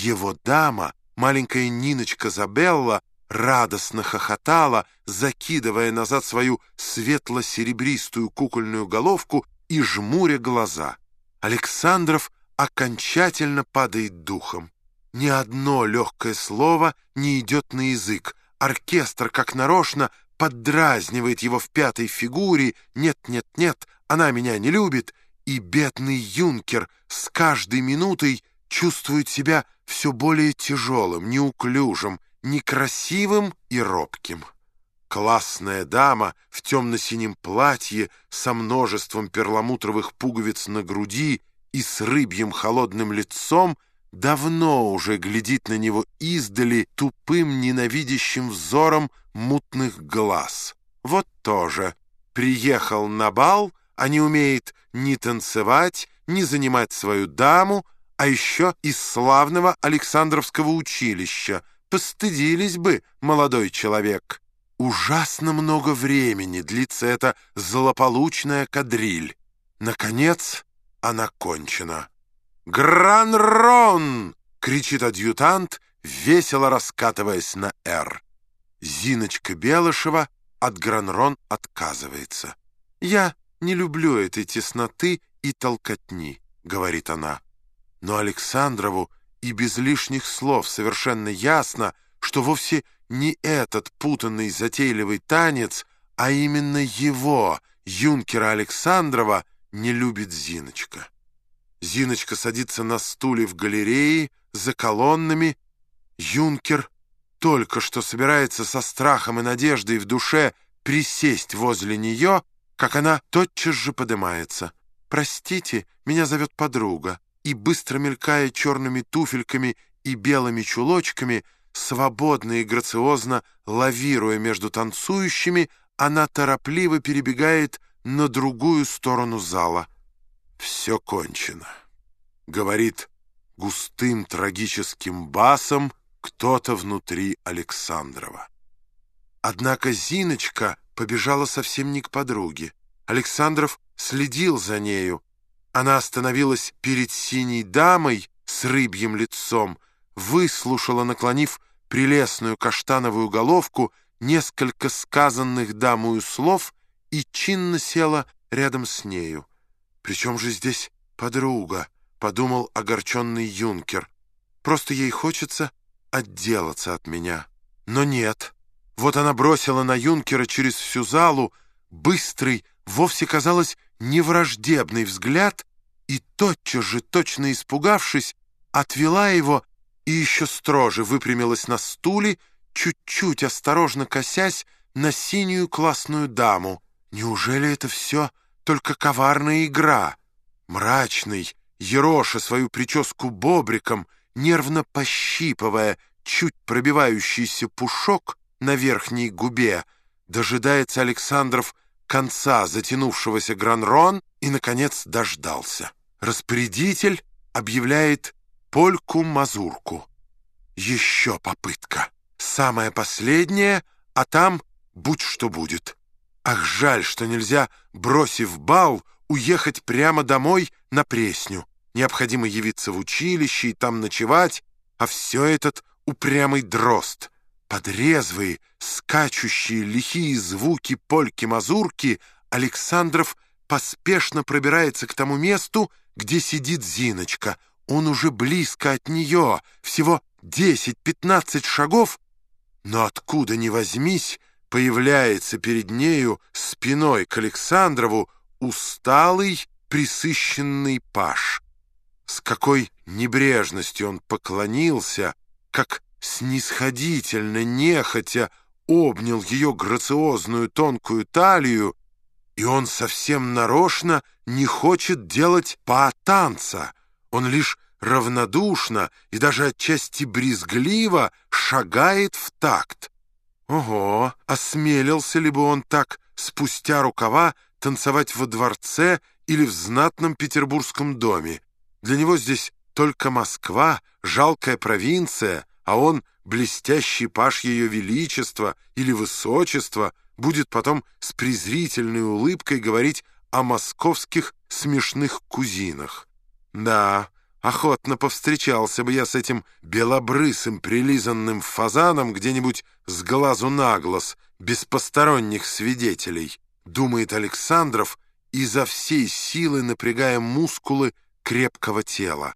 Его дама, маленькая Ниночка Забелла, радостно хохотала, закидывая назад свою светло-серебристую кукольную головку и жмуря глаза. Александров окончательно падает духом. Ни одно легкое слово не идет на язык. Оркестр, как нарочно, поддразнивает его в пятой фигуре «Нет, нет, нет, она меня не любит», и бедный юнкер с каждой минутой чувствует себя все более тяжелым, неуклюжим, некрасивым и робким. Классная дама в темно-синем платье со множеством перламутровых пуговиц на груди и с рыбьим холодным лицом давно уже глядит на него издали тупым ненавидящим взором мутных глаз. Вот тоже приехал на бал, а не умеет ни танцевать, ни занимать свою даму, а еще из славного Александровского училища. Постыдились бы, молодой человек. Ужасно много времени длится эта злополучная кадриль. Наконец, она кончена. «Гранрон!» — кричит адъютант, весело раскатываясь на «Р». Зиночка Белышева от Гранрон отказывается. «Я не люблю этой тесноты и толкотни», — говорит она. Но Александрову и без лишних слов совершенно ясно, что вовсе не этот путанный затейливый танец, а именно его, юнкера Александрова, не любит Зиночка. Зиночка садится на стуле в галерее, за колоннами. Юнкер только что собирается со страхом и надеждой в душе присесть возле нее, как она тотчас же поднимается. «Простите, меня зовет подруга» и, быстро мелькая черными туфельками и белыми чулочками, свободно и грациозно лавируя между танцующими, она торопливо перебегает на другую сторону зала. «Все кончено», — говорит густым трагическим басом кто-то внутри Александрова. Однако Зиночка побежала совсем не к подруге. Александров следил за нею, она остановилась перед синей дамой с рыбьим лицом, выслушала, наклонив прелестную каштановую головку, несколько сказанных дамою слов и чинно села рядом с нею. «Причем же здесь подруга?» — подумал огорченный юнкер. «Просто ей хочется отделаться от меня». Но нет. Вот она бросила на юнкера через всю залу быстрый, вовсе казалось, невраждебный взгляд и тотчас же, точно испугавшись, отвела его и еще строже выпрямилась на стуле, чуть-чуть осторожно косясь на синюю классную даму. Неужели это все только коварная игра? Мрачный, ероша свою прическу бобриком, нервно пощипывая чуть пробивающийся пушок на верхней губе, дожидается Александров конца затянувшегося гранрон и, наконец, дождался. Распорядитель объявляет польку-мазурку. Еще попытка. Самая последняя, а там будь что будет. Ах, жаль, что нельзя, бросив бал, уехать прямо домой на Пресню. Необходимо явиться в училище и там ночевать, а все этот упрямый дрозд. Подрезвые, скачущие, лихие звуки польки-мазурки Александров поспешно пробирается к тому месту, где сидит Зиночка. Он уже близко от нее, всего 10-15 шагов, но откуда ни возьмись, появляется перед нею спиной к Александрову усталый, присыщенный паш. С какой небрежностью он поклонился, как снисходительно, нехотя, обнял ее грациозную тонкую талию, и он совсем нарочно не хочет делать по-танца. Он лишь равнодушно и даже отчасти брезгливо шагает в такт. Ого, осмелился ли бы он так, спустя рукава, танцевать во дворце или в знатном петербургском доме? Для него здесь только Москва, жалкая провинция, а он блестящий паш ее величества или высочества — будет потом с презрительной улыбкой говорить о московских смешных кузинах. Да, Охотно повстречался бы я с этим белобрысым прилизанным фазаном где-нибудь с глазу на глаз, без посторонних свидетелей, думает Александров, изо всей силы напрягая мускулы крепкого тела.